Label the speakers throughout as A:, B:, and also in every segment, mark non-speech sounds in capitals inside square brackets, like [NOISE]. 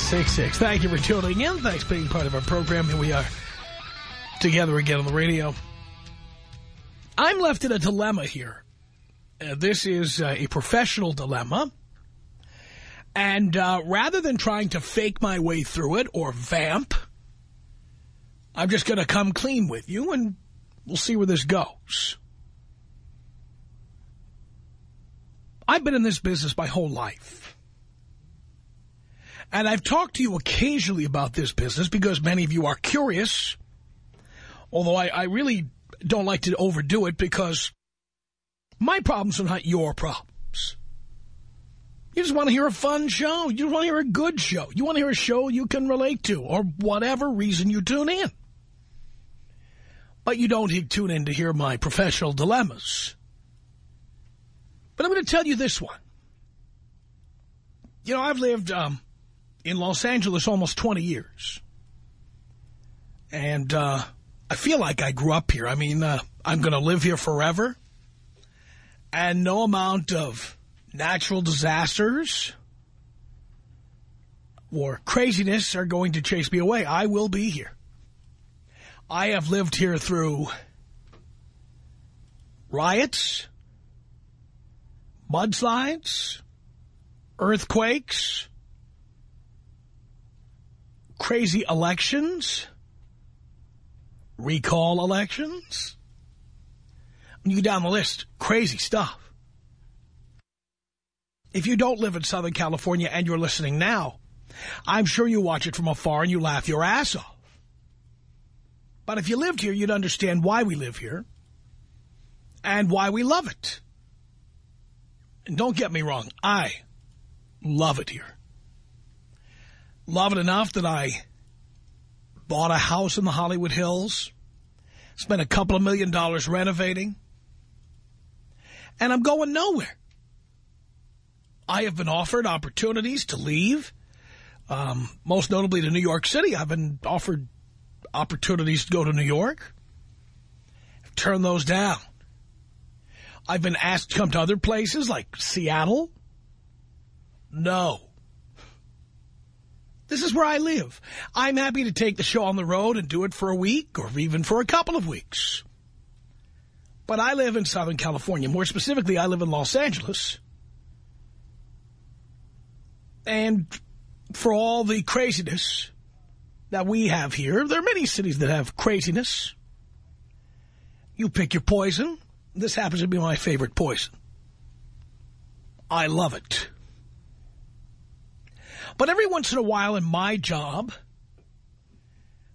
A: 1-800-5800-866. Thank you for tuning in. Thanks for being part of our program. Here we are together again on the radio. I'm left in a dilemma here. Uh, this is uh, a professional dilemma. And uh, rather than trying to fake my way through it or vamp, I'm just going to come clean with you and we'll see where this goes. I've been in this business my whole life. And I've talked to you occasionally about this business because many of you are curious. Although I, I really don't like to overdo it because my problems are not your problems. You just want to hear a fun show. You want to hear a good show. You want to hear a show you can relate to or whatever reason you tune in. But you don't tune in to hear my professional dilemmas. But I'm going to tell you this one. You know, I've lived um, in Los Angeles almost 20 years. And uh, I feel like I grew up here. I mean, uh, I'm going to live here forever. And no amount of natural disasters or craziness are going to chase me away. I will be here. I have lived here through riots, mudslides, earthquakes, crazy elections, recall elections. You go down the list, crazy stuff. If you don't live in Southern California and you're listening now, I'm sure you watch it from afar and you laugh your ass off. But if you lived here, you'd understand why we live here and why we love it. And don't get me wrong, I love it here. Love it enough that I bought a house in the Hollywood Hills, spent a couple of million dollars renovating, and I'm going nowhere. I have been offered opportunities to leave, um, most notably to New York City. I've been offered opportunities to go to New York. I've turned those down. I've been asked to come to other places like Seattle. No. This is where I live. I'm happy to take the show on the road and do it for a week or even for a couple of weeks. But I live in Southern California. More specifically, I live in Los Angeles. And for all the craziness that we have here, there are many cities that have craziness. You pick your poison. This happens to be my favorite poison. I love it. But every once in a while in my job,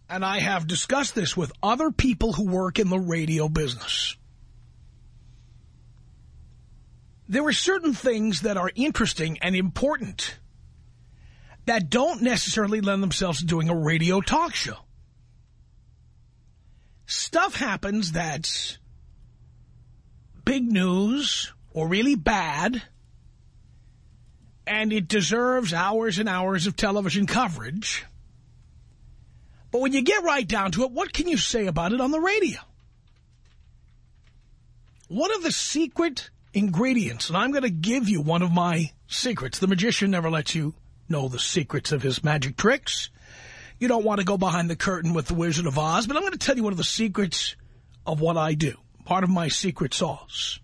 A: and I have discussed this with other people who work in the radio business, there are certain things that are interesting and important that don't necessarily lend themselves to doing a radio talk show. Stuff happens that's big news or really bad, and it deserves hours and hours of television coverage. But when you get right down to it, what can you say about it on the radio? One of the secret ingredients, and I'm going to give you one of my secrets. The magician never lets you know the secrets of his magic tricks. You don't want to go behind the curtain with the Wizard of Oz, but I'm going to tell you one of the secrets of what I do. Part of my secret sauce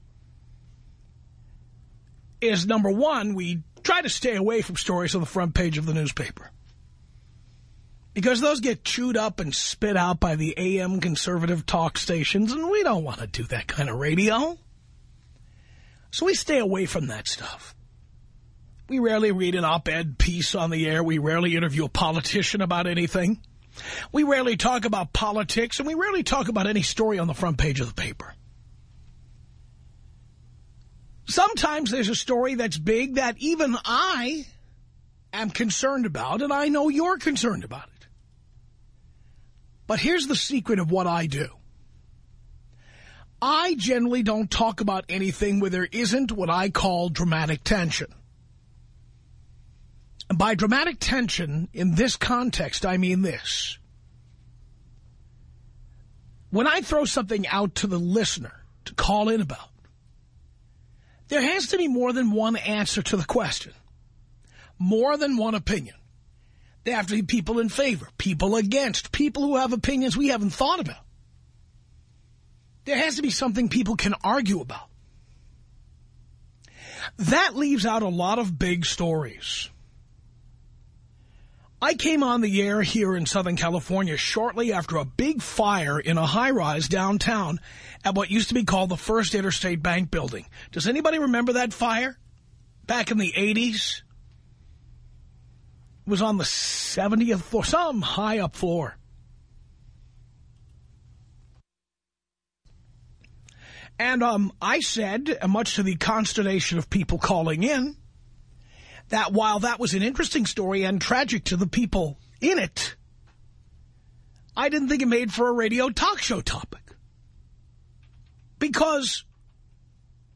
A: is, number one, we try to stay away from stories on the front page of the newspaper. Because those get chewed up and spit out by the AM conservative talk stations, and we don't want to do that kind of radio. So we stay away from that stuff. We rarely read an op-ed piece on the air. We rarely interview a politician about anything. We rarely talk about politics, and we rarely talk about any story on the front page of the paper. Sometimes there's a story that's big that even I am concerned about, and I know you're concerned about it. But here's the secret of what I do. I generally don't talk about anything where there isn't what I call dramatic tension. And by dramatic tension, in this context, I mean this. When I throw something out to the listener to call in about, there has to be more than one answer to the question. More than one opinion. There have to be people in favor, people against, people who have opinions we haven't thought about. There has to be something people can argue about. That leaves out a lot of big stories. I came on the air here in Southern California shortly after a big fire in a high-rise downtown at what used to be called the First Interstate Bank Building. Does anybody remember that fire? Back in the 80s? It was on the 70th floor, some high-up floor. And um, I said, much to the consternation of people calling in, that while that was an interesting story and tragic to the people in it, I didn't think it made for a radio talk show topic. Because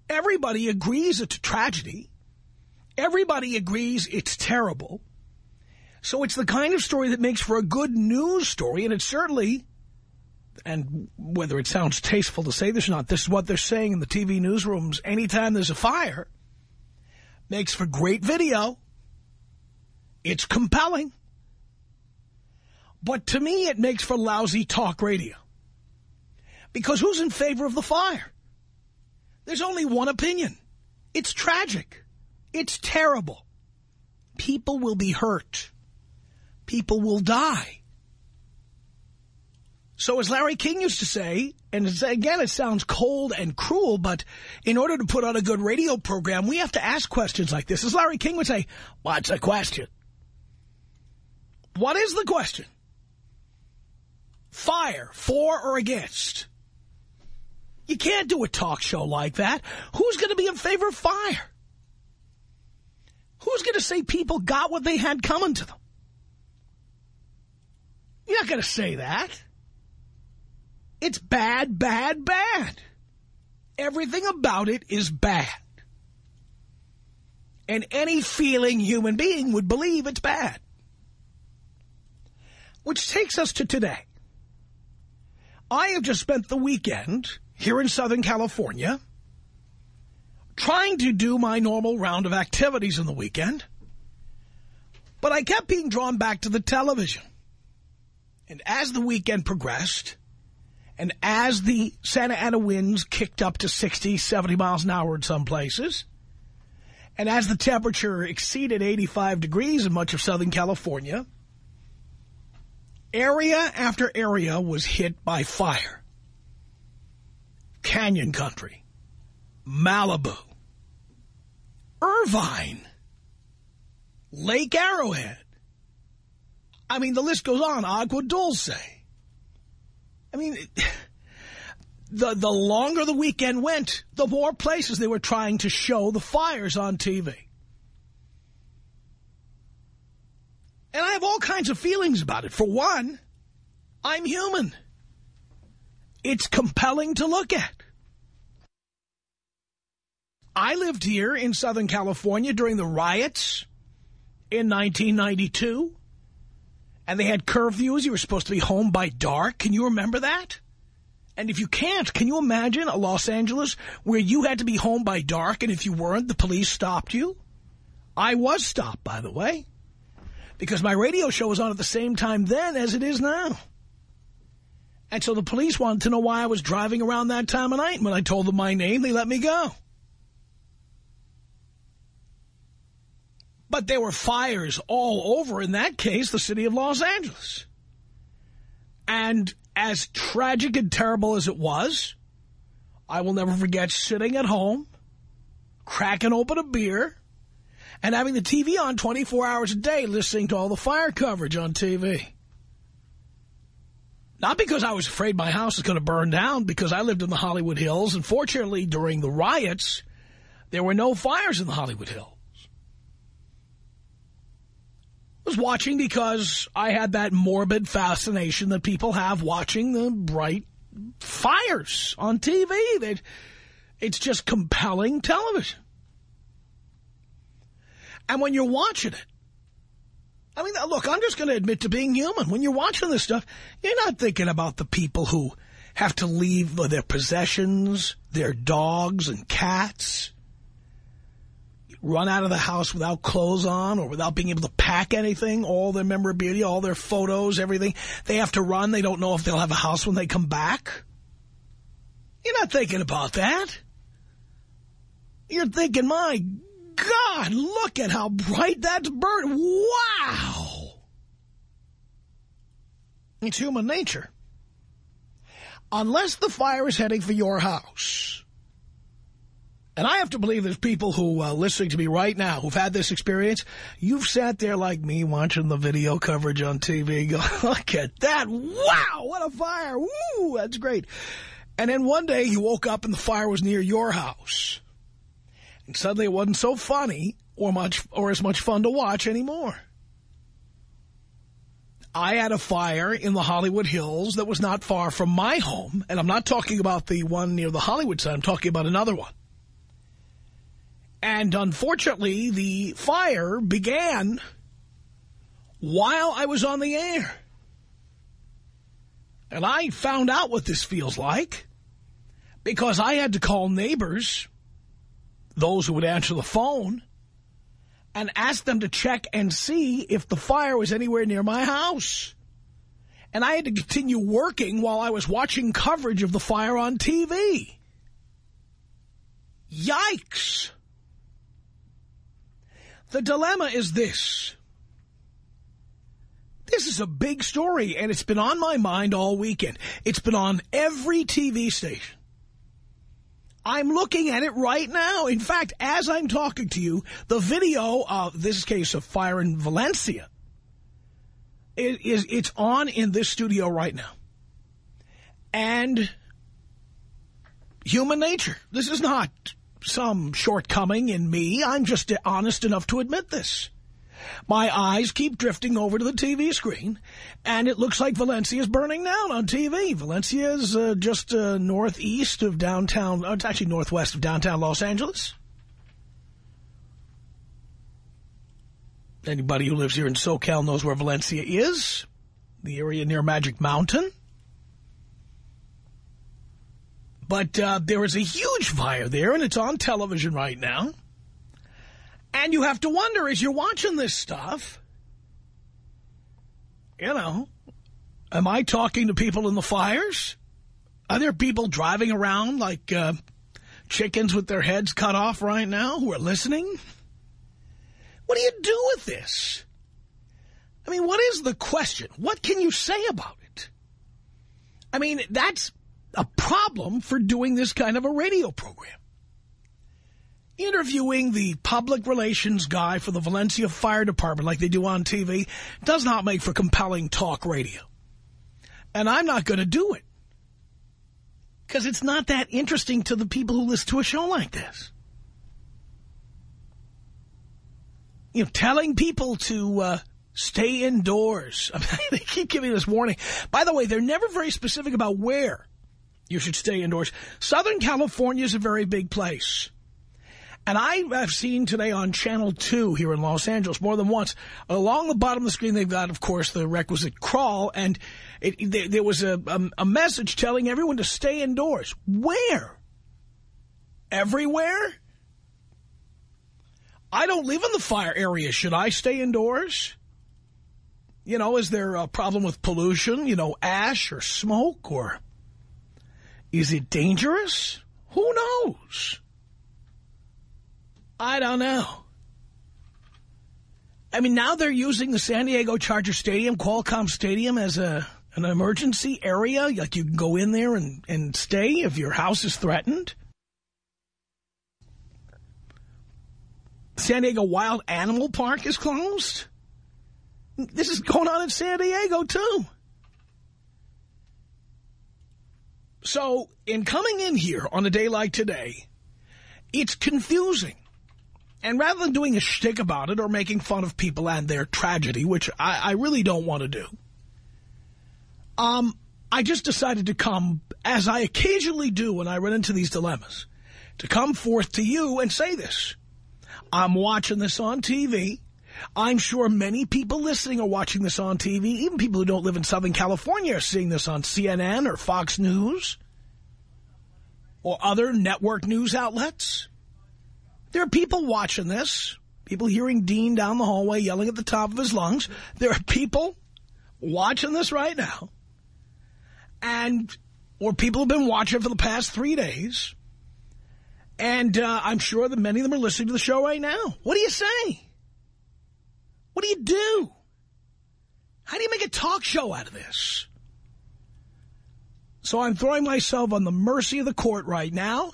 A: everybody agrees it's a tragedy. Everybody agrees it's terrible. So it's the kind of story that makes for a good news story, and it's certainly, and whether it sounds tasteful to say this or not, this is what they're saying in the TV newsrooms anytime there's a fire, Makes for great video. It's compelling. But to me, it makes for lousy talk radio. Because who's in favor of the fire? There's only one opinion. It's tragic. It's terrible. People will be hurt. People will die. So as Larry King used to say, and again, it sounds cold and cruel, but in order to put on a good radio program, we have to ask questions like this. As Larry King would say, what's a question? What is the question? Fire, for or against? You can't do a talk show like that. Who's going to be in favor of fire? Who's going to say people got what they had coming to them? You're not going to say that. It's bad, bad, bad. Everything about it is bad. And any feeling human being would believe it's bad. Which takes us to today. I have just spent the weekend here in Southern California trying to do my normal round of activities in the weekend. But I kept being drawn back to the television. And as the weekend progressed, and as the Santa Ana winds kicked up to 60, 70 miles an hour in some places, and as the temperature exceeded 85 degrees in much of Southern California, area after area was hit by fire. Canyon Country, Malibu, Irvine, Lake Arrowhead. I mean, the list goes on. Agua Dulce. I mean, the, the longer the weekend went, the more places they were trying to show the fires on TV. And I have all kinds of feelings about it. For one, I'm human. It's compelling to look at. I lived here in Southern California during the riots in 1992 and they had curfews. You were supposed to be home by dark. Can you remember that? And if you can't, can you imagine a Los Angeles where you had to be home by dark, and if you weren't, the police stopped you? I was stopped, by the way, because my radio show was on at the same time then as it is now. And so the police wanted to know why I was driving around that time of night. And when I told them my name, they let me go. But there were fires all over, in that case, the city of Los Angeles. And as tragic and terrible as it was, I will never forget sitting at home, cracking open a beer, and having the TV on 24 hours a day, listening to all the fire coverage on TV. Not because I was afraid my house was going to burn down, because I lived in the Hollywood Hills, and fortunately, during the riots, there were no fires in the Hollywood Hills. I was watching because I had that morbid fascination that people have watching the bright fires on TV. it's just compelling television. And when you're watching it, I mean, look, I'm just going to admit to being human. When you're watching this stuff, you're not thinking about the people who have to leave their possessions, their dogs and cats, run out of the house without clothes on or without being able to pack anything, all their memorabilia, all their photos, everything. They have to run. They don't know if they'll have a house when they come back. You're not thinking about that. You're thinking, my God, look at how bright that's burned. Wow. It's human nature. Unless the fire is heading for your house, and I have to believe there's people who are uh, listening to me right now who've had this experience. You've sat there like me watching the video coverage on TV. Go, [LAUGHS] look at that. Wow, what a fire. Woo, that's great. And then one day you woke up and the fire was near your house. And suddenly it wasn't so funny or much or as much fun to watch anymore. I had a fire in the Hollywood Hills that was not far from my home. And I'm not talking about the one near the Hollywood side. I'm talking about another one. And unfortunately, the fire began while I was on the air. And I found out what this feels like because I had to call neighbors those who would answer the phone and ask them to check and see if the fire was anywhere near my house. And I had to continue working while I was watching coverage of the fire on TV. Yikes. The dilemma is this. This is a big story, and it's been on my mind all weekend. It's been on every TV station. I'm looking at it right now. In fact, as I'm talking to you, the video of this case of fire in Valencia it is it's on in this studio right now. And human nature. This is not some shortcoming in me. I'm just honest enough to admit this. My eyes keep drifting over to the TV screen, and it looks like Valencia is burning down on TV. Valencia is uh, just uh, northeast of downtown, uh, it's actually northwest of downtown Los Angeles. Anybody who lives here in SoCal knows where Valencia is, the area near Magic Mountain. But uh, there is a huge fire there, and it's on television right now. And you have to wonder, as you're watching this stuff, you know, am I talking to people in the fires? Are there people driving around like uh, chickens with their heads cut off right now who are listening? What do you do with this? I mean, what is the question? What can you say about it? I mean, that's a problem for doing this kind of a radio program interviewing the public relations guy for the Valencia Fire Department like they do on TV does not make for compelling talk radio. And I'm not going to do it. Because it's not that interesting to the people who listen to a show like this. You know, telling people to uh, stay indoors. [LAUGHS] they keep giving this warning. By the way, they're never very specific about where you should stay indoors. Southern California is a very big place. And I have seen today on Channel 2 here in Los Angeles more than once, along the bottom of the screen, they've got, of course, the requisite crawl, and it, there, there, was a, a, a message telling everyone to stay indoors. Where? Everywhere? I don't live in the fire area. Should I stay indoors? You know, is there a problem with pollution, you know, ash or smoke, or is it dangerous? Who knows? I don't know. I mean, now they're using the San Diego Charger Stadium, Qualcomm Stadium, as a an emergency area. Like you can go in there and, and stay if your house is threatened. San Diego Wild Animal Park is closed. This is going on in San Diego, too. So, in coming in here on a day like today, it's confusing. And rather than doing a shtick about it or making fun of people and their tragedy, which I, I really don't want to do, um, I just decided to come, as I occasionally do when I run into these dilemmas, to come forth to you and say this. I'm watching this on TV. I'm sure many people listening are watching this on TV. Even people who don't live in Southern California are seeing this on CNN or Fox News or other network news outlets. There are people watching this, people hearing Dean down the hallway yelling at the top of his lungs. There are people watching this right now. And, or people have been watching for the past three days. And uh, I'm sure that many of them are listening to the show right now. What do you say? What do you do? How do you make a talk show out of this? So I'm throwing myself on the mercy of the court right now.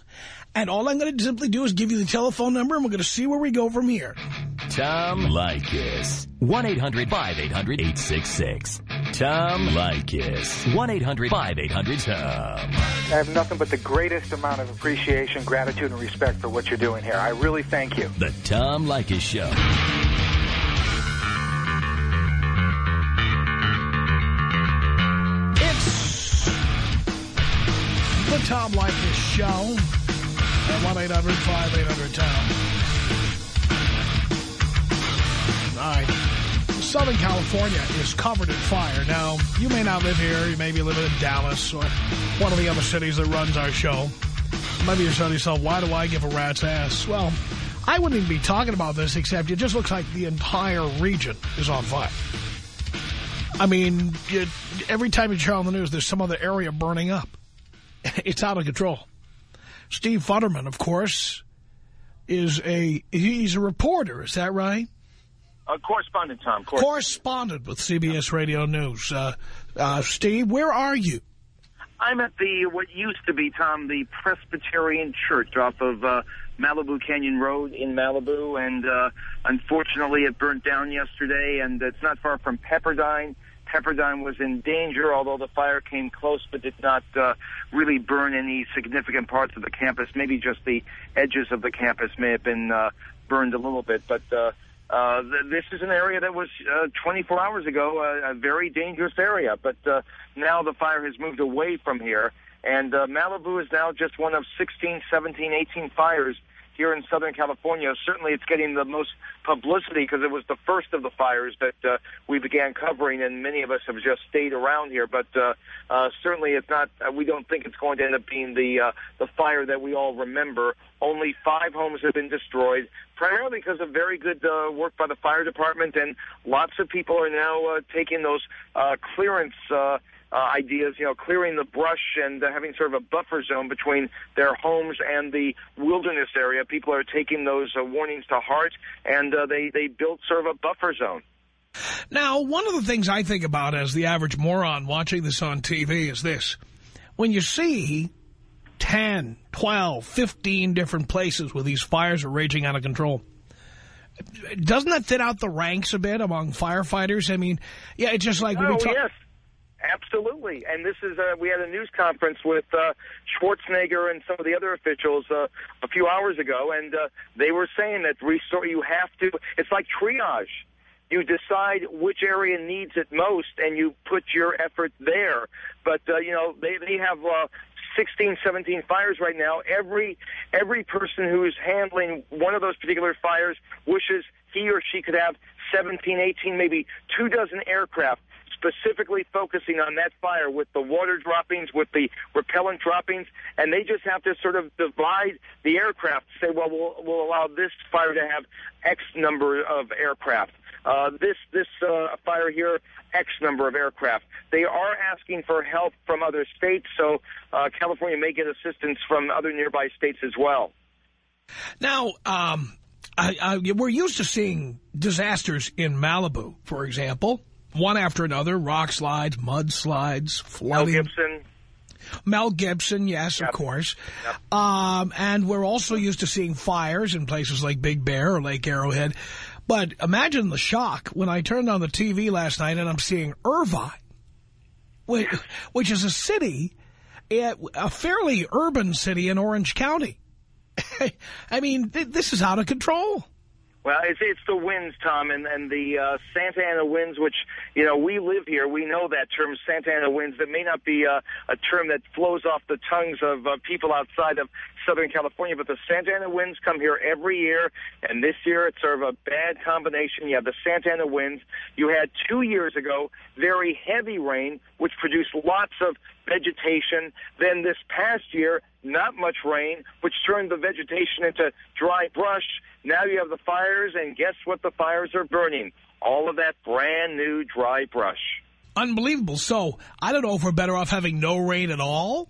A: And all I'm going to simply do is give you the telephone number, and we're going to see where we go from here.
B: Tom Leykis. 1-800-5800-866. Tom Leykis. 1-800-5800-TOM.
C: I have nothing but the greatest amount of appreciation, gratitude, and respect for what you're doing here. I really thank you.
B: The Tom Leykis Show.
A: Tom Leykis Show at 1-800-5800-TOM. All right. Southern California is covered in fire. Now, you may not live here. You may be living in Dallas or one of the other cities that runs our show. Maybe you're saying to yourself, why do I give a rat's ass? Well, I wouldn't even be talking about this, except it just looks like the entire region is on fire. I mean, every time you turn on the news, there's some other area burning up. [LAUGHS] It's out of control. Steve Futterman, of course, is a he's a reporter. Is that right?
D: A correspondent, Tom. Cor
A: Correspondent with CBS Radio News. Uh, uh, Steve, where are you?
D: I'm at the what used to be, Tom, the Presbyterian Church off of uh, Malibu Canyon Road in Malibu, and uh, unfortunately it burnt down yesterday, and it's not far from Pepperdine. Pepperdine was in danger, although the fire came close but did not uh, really burn any significant parts of the campus. Maybe just the edges of the campus may have been uh, burned a little bit, but uh, uh, th this is an area that was uh, 24 hours ago uh, a very dangerous area, but uh, now the fire has moved away from here, and uh, Malibu is now just one of 16, 17, 18 fires here in Southern California. Certainly it's getting the most publicity because it was the first of the fires that uh, we began covering, and many of us have just stayed around here. But uh, uh, certainly it's not, uh, we don't think it's going to end up being the, uh, the fire that we all remember. Only five homes have been destroyed, primarily because of very good uh, work by the fire department, and lots of people are now uh, taking those uh, clearance uh, uh, ideas, you know, clearing the brush and uh, having sort of a buffer zone between their homes and the wilderness area. People are taking those uh, warnings to heart, and uh, they, they built sort of a buffer zone.
A: Now, one of the things I think about as the average moron watching this on TV is this. When you see 10, 12, 15 different places where these fires are raging out of control, doesn't that thin out the ranks a bit among firefighters? I mean, yeah, it's just like...
D: Oh,
A: we talk
D: yes. Absolutely, and this is uh, we had a news conference with uh, Schwarzenegger and some of the other officials uh, a few hours ago, and uh, they were saying that restore you have to. It's like triage. You decide which area needs it most, and you put your effort there. But uh, you know they they have. Uh, 16, 17 fires right now. Every every person who is handling one of those particular fires wishes he or she could have 17, 18, maybe two dozen aircraft specifically focusing on that fire with the water droppings, with the repellent droppings, and they just have to sort of divide the aircraft. Say, well, we'll, we'll allow this fire to have X number of aircraft. Uh, this this uh, fire here, X number of aircraft. They are asking for help from other states, so uh, California may get assistance from other nearby states as well.
A: Now, um, I, I, we're used to seeing disasters in Malibu, for example, one after another, rock slides, mudslides, flooding.
D: Mel Gibson.
A: Mel Gibson, yes,
D: Yep.
A: of course.
D: Yep.
A: Um, and we're also used to seeing fires in places like Big Bear or Lake Arrowhead. But imagine the shock when I turned on the TV last night and I'm seeing Irvine, which, which is a city, eh, a fairly urban city in Orange County. [LAUGHS] I mean, th this is out of control.
D: Well, it's it's the winds, Tom, and and the uh, Santa Ana winds, which you know we live here. We know that term, Santa Ana winds. That may not be uh, a term that flows off the tongues of uh, people outside of Southern California, but the Santa Ana winds come here every year, and this year it's sort of a bad combination. You have the Santa Ana winds. You had two years ago very heavy rain, which produced lots of vegetation. Then this past year, not much rain, which turned the vegetation into dry brush. Now you have the fires, and guess what the fires are burning? All of that brand new dry brush.
A: Unbelievable. So I don't know if we're better off having no rain at all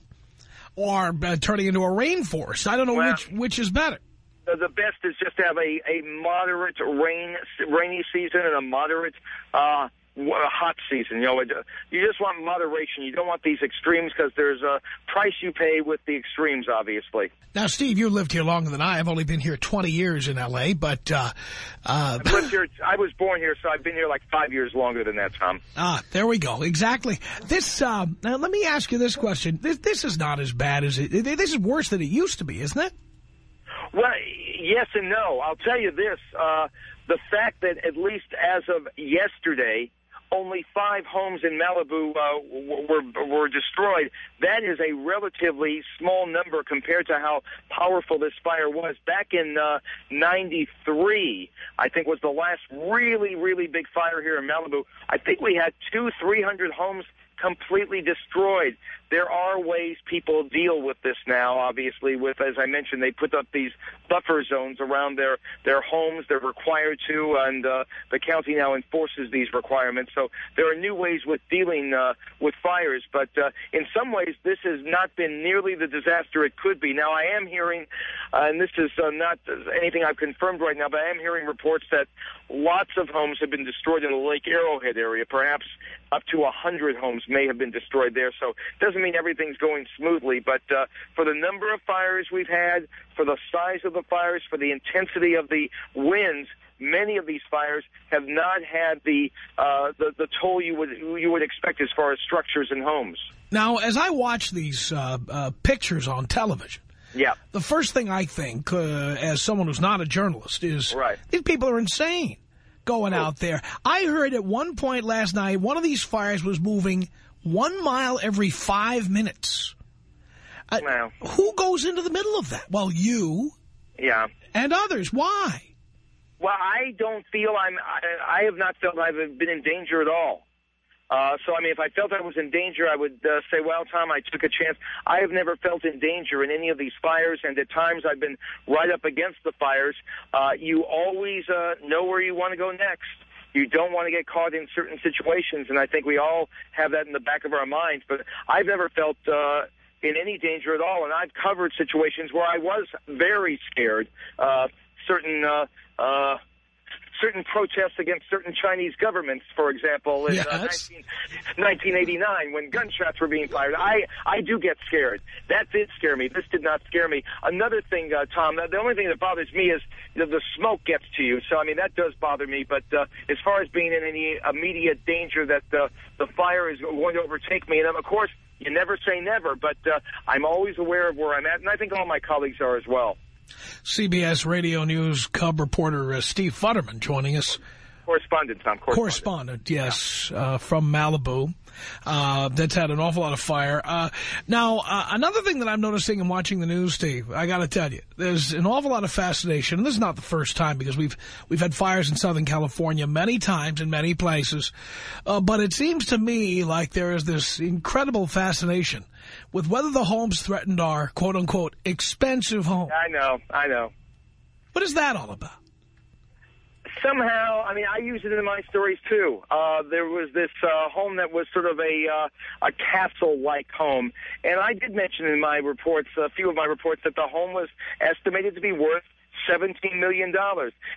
A: or uh, turning into a rainforest. I don't know
D: Well-
A: which which is better.
D: The best is just to have a, a moderate rain rainy season and a moderate uh, w- hot season. You know, you just want moderation. You don't want these extremes because there's a price you pay with the extremes, obviously.
A: Now, Steve, you lived here longer than I. I've only been here 20 years in L.A., but uh, uh,
D: I lived here. I was born here, so I've been here like five years longer than that, Tom.
A: ah, there we go. Exactly. This. Uh, now, let me ask you this question. This, this is not as bad as it. This is worse than it used to be, isn't it?
D: Well, yes and no. I'll tell you this. Uh, the fact that at least as of yesterday, only five homes in Malibu uh, were were destroyed. That is a relatively small number compared to how powerful this fire was back in uh, '93. I think was the last really really big fire here in Malibu. I think we had two, three hundred homes completely destroyed. There are ways people deal with this now, obviously, with, as I mentioned, they put up these buffer zones around their, their homes. They're required to, and uh, the county now enforces these requirements. So there are new ways with dealing uh, with fires, but uh, in some ways, this has not been nearly the disaster it could be. Now, I am hearing, uh, and this is uh, not anything I've confirmed right now, but I am hearing reports that lots of homes have been destroyed in the Lake Arrowhead area, perhaps up to a hundred homes may have been destroyed there. So it doesn't mean everything's going smoothly, but uh, for the number of fires we've had, for the size of the fires, for the intensity of the winds, many of these fires have not had the uh, the, the toll you would you would expect as far as structures and homes.
A: Now, as I watch these uh, uh, pictures on television,
D: Yeah.
A: the first thing I think, uh, as someone who's not a journalist, is
D: Right.
A: these people are insane going out there. I heard at one point last night, one of these fires was moving one mile every five minutes. Uh,
D: Wow.
A: Who goes into the middle of that? Well, you
D: Yeah.
A: and others. Why?
D: Well, I don't feel I'm. I, I have not felt I've been in danger at all. Uh, so, I mean, if I felt I was in danger, I would uh, say, well, Tom, I took a chance. I have never felt in danger in any of these fires, and at times I've been right up against the fires. Uh, you always uh, know where you want to go next. You don't want to get caught in certain situations, and I think we all have that in the back of our minds. But I've never felt uh, in any danger at all, and I've covered situations where I was very scared. Uh, certain uh, uh, certain protests against certain Chinese governments, for example, in uh, 19, 1989 when gunshots were being fired. I, I do get scared. That did scare me. This did not scare me. Another thing, uh, Tom, the only thing that bothers me is the, the smoke gets to you. So, I mean, that does bother me. But uh, as far as being in any immediate danger that uh, the fire is going to overtake me, and of course, you never say never, but uh, I'm always aware of where I'm at, and I think all my colleagues are as well.
A: CBS Radio News Cub reporter uh, Steve Futterman joining us.
D: Correspondent, Tom. Correspondent.
A: Correspondent, yes, uh, from Malibu. Uh, that's had an awful lot of fire. Uh, now, uh, another thing that I'm noticing and watching the news, Steve, I got to tell you, there's an awful lot of fascination. And this is not the first time because we've we've had fires in Southern California many times in many places. Uh, but it seems to me like there is this incredible fascination with whether the homes threatened are, quote unquote, expensive homes.
D: I know, I know.
A: What is that all about?
D: somehow, I mean, I use it in my stories too. Uh, there was this uh, home that was sort of a uh, a castle-like home, and I did mention in my reports, a few of my reports, that the home was estimated to be worth $17 million.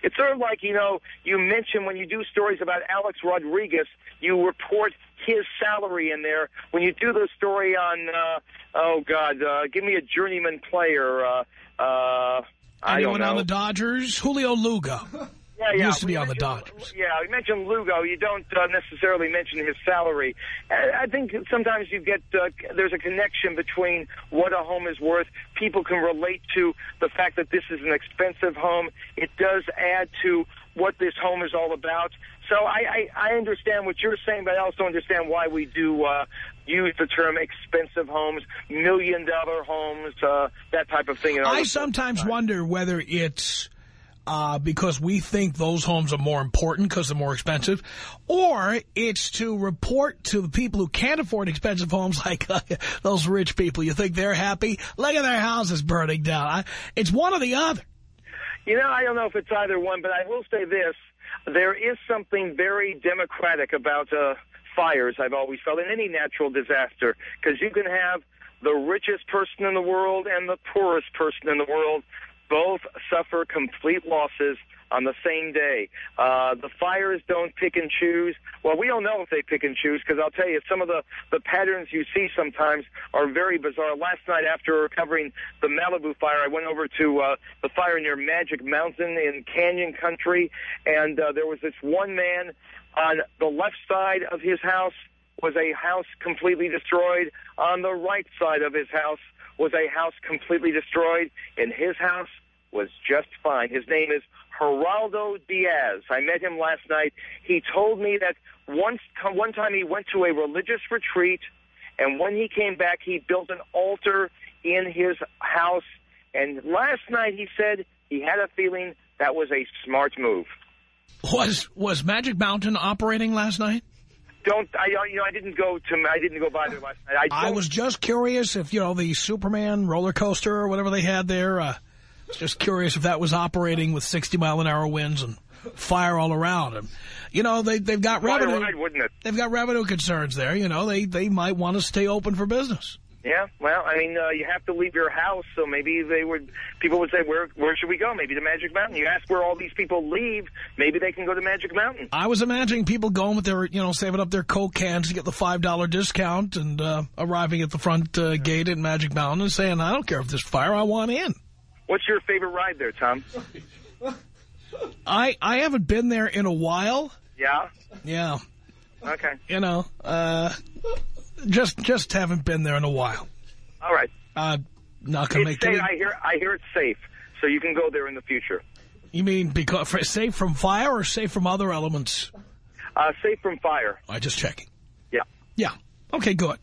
D: It's sort of like, you know, you mention when you do stories about Alex Rodriguez, you report his salary in there. When you do the story on, uh, oh, God, uh, give me a journeyman player. Uh, uh, I
A: Anyone on the Dodgers? Julio Lugo. [LAUGHS]
D: Yeah, yeah.
A: Used to be on the Dodgers.
D: Yeah, we mentioned Lugo. You don't uh, necessarily mention his salary. I I think sometimes you get uh, there's a connection between what a home is worth. People can relate to the fact that this is an expensive home. It does add to what this home is all about. So I, I, I understand what you're saying, but I also understand why we do uh, use the term expensive homes, million dollar homes, uh, that type of thing. in
A: I sometimes wonder whether it's uh, because we think those homes are more important because they're more expensive, or it's to report to the people who can't afford expensive homes, [LAUGHS] like uh, those rich people. You think they're happy? Look at their houses burning down. I, it's one or the other.
D: You know, I don't know if it's either one, but I will say this. There is something very democratic about uh, fires, I've always felt, in any natural disaster, because you can have the richest person in the world and the poorest person in the world both suffer complete losses on the same day. Uh, the fires don't pick and choose. Well, we don't know if they pick and choose because I'll tell you, some of the, the patterns you see sometimes are very bizarre. Last night after covering the Malibu fire, I went over to uh, the fire near Magic Mountain in Canyon Country, and uh, there was this one man on the left side of his house was a house completely destroyed. On the right side of his house was a house completely destroyed, and his house was just fine. His name is Geraldo Diaz. I met him last night. He told me that once one time he went to a religious retreat, and when he came back, he built an altar in his house. And last night he said he had a feeling that was a smart move.
A: Was was Magic Mountain operating last night?
D: Don't I? You know, I didn't go to. I didn't go by there last night. I,
A: I was just curious if, you know, the Superman roller coaster or whatever they had there, uh, just curious if that was operating with 60 mile an hour winds and fire all around. And, you know, they, they've got
D: quite
A: revenue.
D: ride, wouldn't it?
A: They've got revenue concerns there. You know, they, they might want to stay open for business.
D: Yeah, well, I mean, uh, you have to leave your house, so maybe they would. People would say, "Where, where should we go? Maybe the Magic Mountain." You ask where all these people leave. Maybe they can go to Magic Mountain.
A: I was imagining people going with their, you know, saving up their Coke cans to get the $5 discount and uh, arriving at the front uh, gate at Magic Mountain and saying, I don't care if there's fire, I want in.
D: What's your favorite ride there, Tom?
A: I, I haven't been there in a while.
D: Yeah.
A: Yeah.
D: Okay.
A: You know, uh, just just haven't been there in a while.
D: All right.
A: Uh, not going to
D: It's
A: make
D: safe.
A: any...
D: I hear. I hear it's safe, so you can go there in the future.
A: You mean because for, safe from fire or safe from other elements?
D: Uh, safe from fire.
A: I just checking.
D: Yeah.
A: Yeah. Okay, good.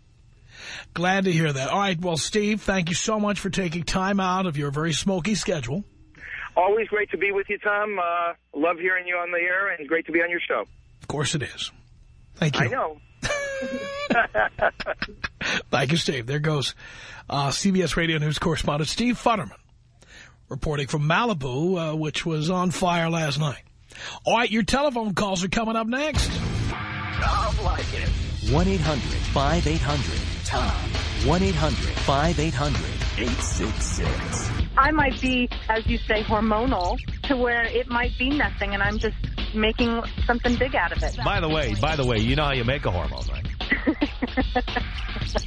A: Glad to hear that. All right, well, Steve, thank you so much for taking time out of your very smoky schedule.
D: Always great to be with you, Tom. Uh, love hearing you on the air and great to be on your show.
A: Of course it is. Thank you.
D: I know. [LAUGHS]
A: Thank you, Steve. There goes uh, CBS Radio News correspondent Steve Futterman reporting from Malibu, uh, which was on fire last night. All right, your telephone calls are coming up next.
B: I'm liking
E: it. 1-800-5800. 1-800-5800-866.
F: I might be, as you say, hormonal to where it might be nothing and I'm just making something big out of it.
G: By the way, by the way, you know how you make a hormone, right?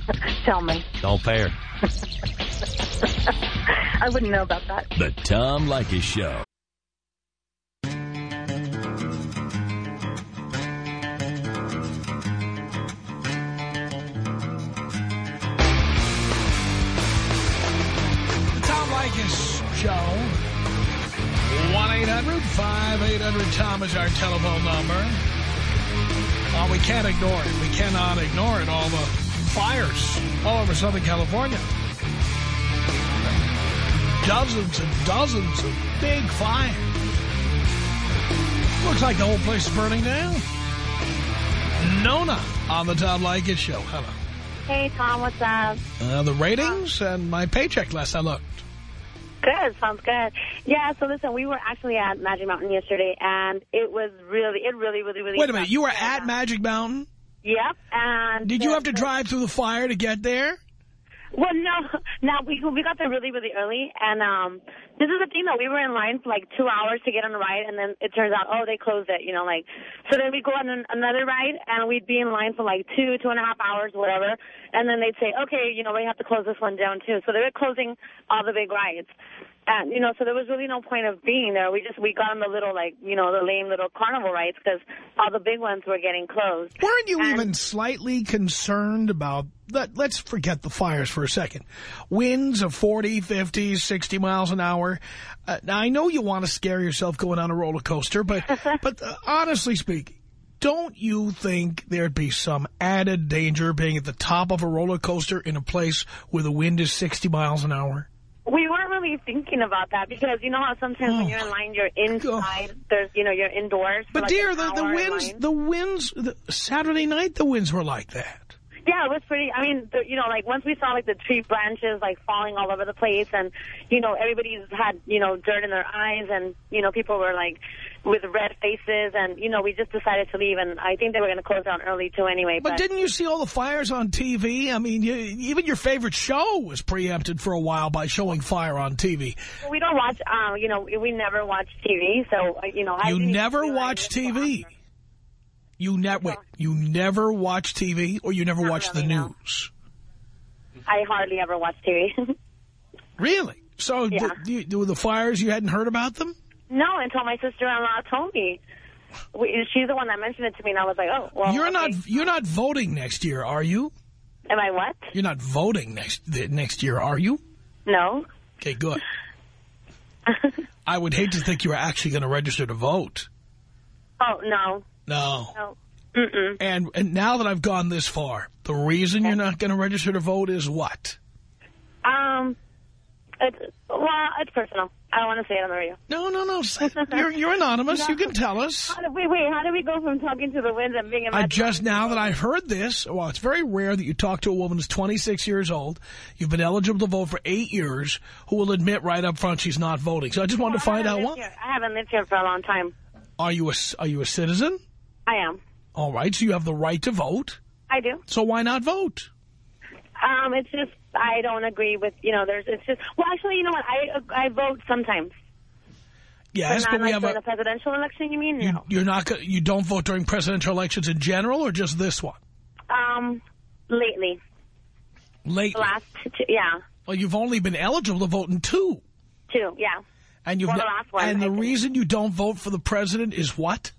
G: [LAUGHS]
F: Tell me.
G: Don't pay her. [LAUGHS]
F: I wouldn't know about that.
E: The Tom Leykis Show.
A: Show. 1-800-5800-TOM is our telephone number. Well, we can't ignore it. We cannot ignore it. All the fires all over Southern California. Dozens and dozens of big fires. Looks like the whole place is burning down. Nona on the Tom Leykis Show. Hello.
H: Hey, Tom, what's up?
A: Uh, the ratings and my paycheck last I looked.
H: Good, sounds good. Yeah, so listen, we were actually at Magic Mountain yesterday, and it was really, it really, really, really...
A: Wait a minute, you were at Magic Mountain?
H: Yep, and...
A: Did you have to drive through the fire to get there?
H: Well, no, now we we got there really, really early, and um, this is the thing though. We were in line for like two hours to get on the ride, and then it turns out, oh, they closed it. You know, like so. Then we go on an, another ride, and we'd be in line for like two, two and a half hours, whatever. And then they'd say, okay, you know, we have to close this one down too. So they were closing all the big rides. And, you know, so there was really no point of being there. We just, we got on the little, like, you know, the lame little carnival rides because all the big ones were getting closed.
A: Weren't you
H: And-
A: even slightly concerned about, let, let's forget the fires for a second. Winds of 40, 50, 60 miles an hour. Uh, now, I know you want to scare yourself going on a roller coaster, but, [LAUGHS] but uh, honestly speaking, don't you think there'd be some added danger being at the top of a roller coaster in a place where the wind is 60 miles an hour?
H: We weren't really thinking about that because you know how sometimes
A: Oh,
H: when you're in line, you're [SIGHS] inside. There's, you know, you're indoors.
A: But
H: like
A: dear, the, the winds, the winds, the, Saturday night, the winds were like that.
H: Yeah, it was pretty. I mean, the, you know, like once we saw like the tree branches like falling all over the place, and you know, everybody's had you know dirt in their eyes, and you know, people were like with red faces, and you know, we just decided to leave, and I think they were going to close down early too, anyway.
A: But didn't you see all the fires on TV? I mean, you, even your favorite show was preempted for a while by showing fire on TV.
H: we don't watch. Um, you know, we never watch TV, so uh, you know, I
A: You never watch TV. You never wait. You never watch TV, or you never watch the
H: really, no.
A: news.
H: I hardly ever watch TV. [LAUGHS]
A: Really? So,
H: Yeah.
A: you, do the fires you hadn't heard about them?
H: No, until my sister-in-law told me. She's the one that mentioned it to me, and I was like, oh, well,
A: you're
H: okay.
A: not. You're not voting next year, are you?
H: Am I what?
A: You're not voting next next year, are you?
H: No.
A: Okay, good. [LAUGHS] I would hate to think you were actually going to register to vote.
H: Oh no.
A: No.
H: No. Mm-mm.
A: And and now that I've gone this far, the reason you're not going to register to vote is what?
H: Um, it's well, it's personal. I don't want to say it on the radio.
A: No, no, no. You're you're anonymous. You can tell us.
H: How do, wait, wait. How do we go from talking to the winds and being
A: I just now that I've heard this, well, it's very rare that you talk to a woman who's 26 years old, you've been eligible to vote for eight years, who will admit right up front she's not voting. So I just wanted to find out
H: haven't
A: what.
H: lived here- I haven't lived here for a long time.
A: Are you a are you a citizen?
H: I am.
A: All right, so you have the right to vote.
H: I do.
A: So why not vote?
H: Um, it's just I don't agree with you know. There's it's just well, actually, you know what? I I vote sometimes.
A: Yes,
H: but
A: but we
H: like
A: have
H: during
A: a.
H: a presidential election. You mean?
A: You,
H: No.
A: you're not. You don't vote during presidential elections in general, or just this one?
H: Um, lately,
A: Late.
H: the last two, yeah,
A: Well, you've only been eligible to vote in two,
H: two, yeah.
A: and you've
H: Well, the last one,
A: and the
H: I didn't.
A: reason you don't vote for the president is what?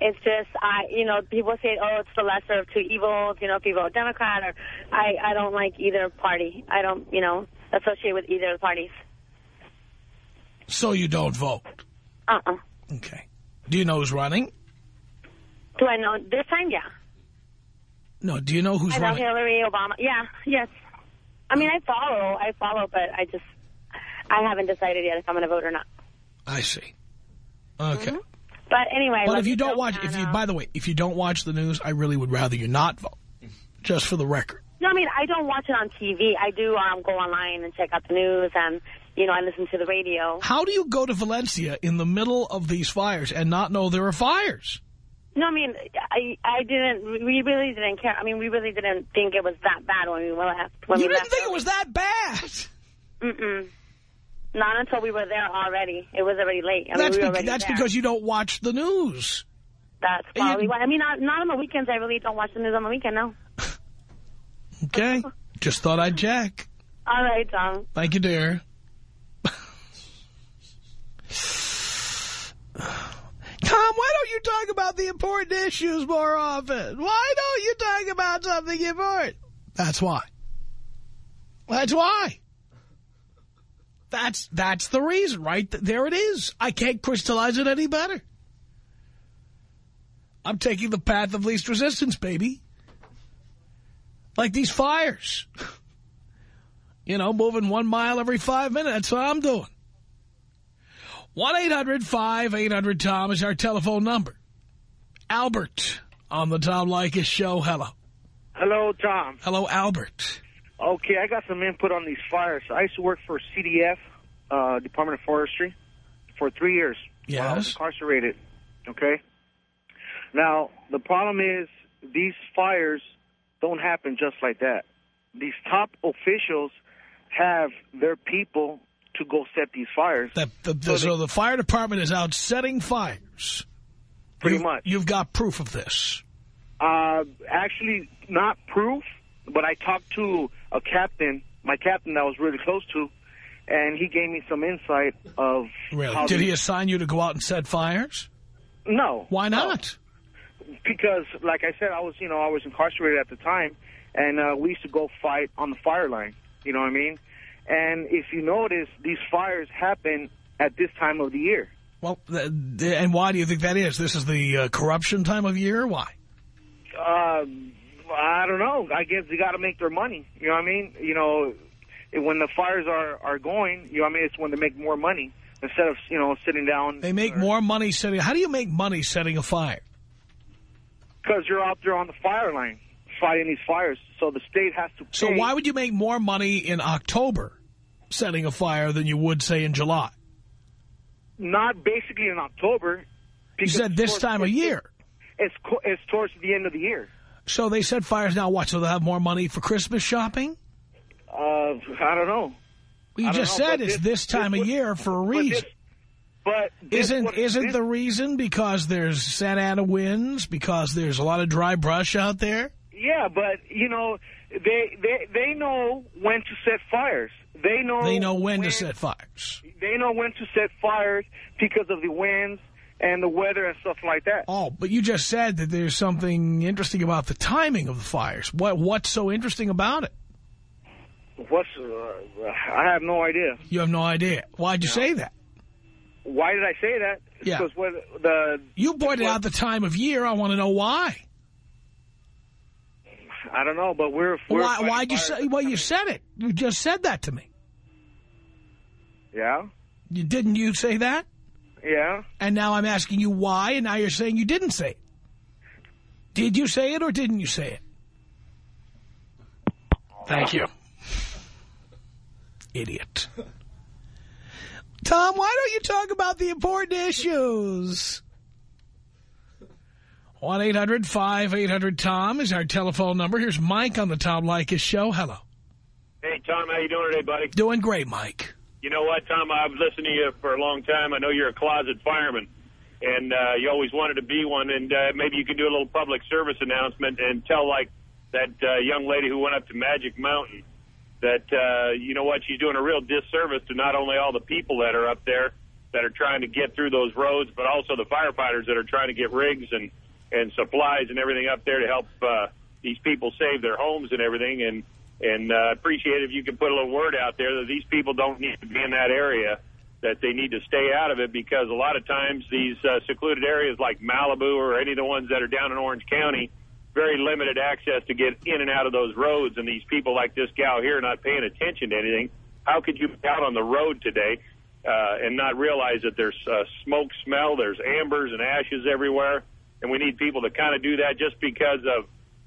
H: It's just I, you know, people say, oh, it's the lesser of two evils. You know, if you vote Democrat, or I, I don't like either party. I don't, you know, associate with either of the parties.
A: So you don't vote.
H: Uh-uh.
A: Okay. Do you know who's running?
H: Do I know this time? Yeah.
A: No. Do you know who's
H: I know
A: running?
H: Hillary, Obama. Yeah, yes. I mean, I follow. I follow, but I just, I haven't decided yet if I'm going to vote or not.
A: I see. Okay.
H: Mm-hmm. But anyway.
A: But if you don't watch, if you, by the way, if you don't watch the news, I really would rather you not vote. Just for the record.
H: No, I mean, I don't watch it on TV. I do um, go online and check out the news, and, you know, I listen to the radio.
A: How do you go to Valencia in the middle of these fires and not know there are fires?
H: No, I mean, I I didn't. We really didn't care. I mean, we really didn't think it was that bad when we left. When
A: you
H: we
A: didn't
H: left
A: think it was that bad.
H: Mm-mm. Not until we were there already. It was already late. I mean,
A: That's,
H: we
A: that's because you don't watch the news.
H: That's probably why. I mean, not, not on the weekends. I really don't watch the news on the weekend, no. [LAUGHS]
A: Okay. Just thought I'd check.
H: All right, Tom.
A: Thank you, dear. Tom, why don't you talk about the important issues more often? Why don't you talk about something important? That's why. That's why. That's that's the reason, right? There it is. I can't crystallize it any better. I'm taking the path of least resistance, baby. Like these fires. [LAUGHS] You know, moving one mile every five minutes. That's what I'm doing. 1-800-5800-TOM is our telephone number. Albert on the Tom Leykis show. Hello.
I: Hello, Tom.
A: Hello, Albert.
I: Okay, I got some input on these fires. I used to work for CDF, uh, Department of Forestry, for three years. While I was
A: Yes.
I: incarcerated. Okay? Now, the problem is these fires don't happen just like that. these top officials have their people to go set these fires.
A: That the, the, so, the fire department is out setting fires.
I: Pretty
A: you've,
I: much.
A: You've got proof of this.
I: Uh, actually, not proof, but I talked to a captain, my captain that I was really close to, and he gave me some insight of
A: Really? Did he assign you to go out and set fires?
I: No.
A: Why not?
I: No. Because, like I said, I was, you know, I was incarcerated at the time, and uh, we used to go fight on the fire line. You know what I mean? And if you notice, these fires happen at this time of the year.
A: Well, and why do you think that is? This is the uh, corruption time of year? Why?
I: Uh, I don't know. I guess they got to make their money. You know what I mean? You know, when the fires are, are going, you know what I mean, it's when they make more money instead of, you know, sitting down.
A: They make or, more money setting. How do you make money setting a fire?
I: Because you're out there on the fire line fighting these fires. So the state has to pay.
A: So why would you make more money in October setting a fire than you would, say, in July?
I: Not basically in October.
A: You said this time of year.
I: It's, it's towards the end of the year.
A: So they set fires now, what, so they'll have more money for Christmas shopping?
I: Uh, I don't know.
A: Well, you just know, said it's this, this time this of year for a reason.
I: But,
A: this, but isn't isn't the reason because there's Santa Ana winds, because there's a lot of dry brush out there?
I: Yeah, but, you know, they, they, they know when to set fires. They know
A: They know when, when to set fires.
I: They know when to set fires because of the winds and the weather and stuff like that.
A: Oh, but you just said that there's something interesting about the timing of the fires. What What's so interesting about it?
I: What's uh, I have no idea.
A: You have no idea. Why'd you no. say that?
I: Why did I say that?
A: Yeah.
I: Because when the
A: you pointed out the time of year. I want to know why.
I: I don't know, but we're. we're
A: why? Why'd you say? Well, you said it. You just said that to me.
I: Yeah.
A: You didn't you say that?
I: Yeah.
A: And now I'm asking you why, and now you're saying you didn't say it. Did you say it or didn't you say it? Thank you. Idiot. Tom, why don't you talk about the important issues? 1-800-5800-TOM is our telephone number. Here's Mike on the Tom Leykis show. Hello.
J: Hey, Tom. How you doing today, buddy?
A: Doing great, Mike.
J: You know what, Tom? I've listened to you for a long time. I know you're a closet fireman, and uh, you always wanted to be one. And uh, maybe you could do a little public service announcement and tell, like, that uh, young lady who went up to Magic Mountain that, uh, you know what, she's doing a real disservice to not only all the people that are up there that are trying to get through those roads, but also the firefighters that are trying to get rigs and, and supplies and everything up there to help uh, these people save their homes and everything. And and uh, appreciate if you could put a little word out there that these people don't need to be in that area, that they need to stay out of it because a lot of times these uh, secluded areas like Malibu or any of the ones that are down in Orange County, very limited access to get in and out of those roads. And these people like this gal here not paying attention to anything. How could you be out on the road today uh, and not realize that there's uh, smoke smell, there's ambers and ashes everywhere, and we need people to kind of do that just because of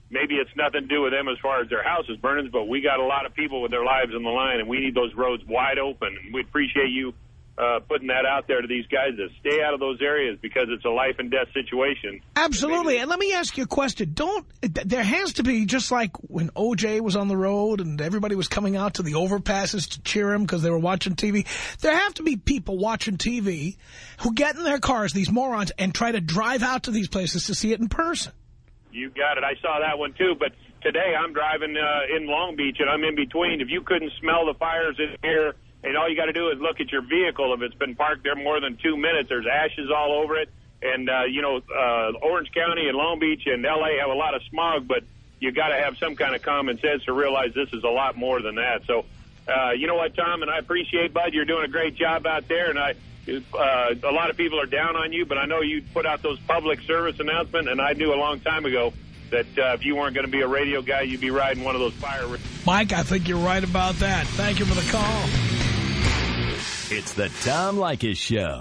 J: maybe it's nothing to do with them as far as their houses burning, but we got a lot of people with their lives on the line, and we need those roads wide open. And we appreciate you uh, putting that out there to these guys to stay out of those areas because it's a life and death situation.
A: Absolutely. Maybe. And let me ask you a question. Don't there has to be just like when O.J. was on the road and everybody was coming out to the overpasses to cheer him because they were watching TV. There have to be people watching TV who get in their cars, these morons, and try to drive out to these places to see it in person.
J: You got it. I saw that one, too. But today I'm driving uh, in Long Beach, and I'm in between. If you couldn't smell the fires in here, and all you got to do is look at your vehicle. If it's been parked there more than two minutes, there's ashes all over it. And, uh, you know, uh, Orange County and Long Beach and L.A. have a lot of smog, but you got to have some kind of common sense to realize this is a lot more than that. So, uh, you know what, Tom, and I appreciate, Bud, you're doing a great job out there, and I uh, a lot of people are down on you, but I know you put out those public service announcements, and I knew a long time ago that uh, if you weren't going to be a radio guy, you'd be riding one of those fire...
A: Mike, I think you're right about that. Thank you for the call.
E: It's the Tom Leykis Show.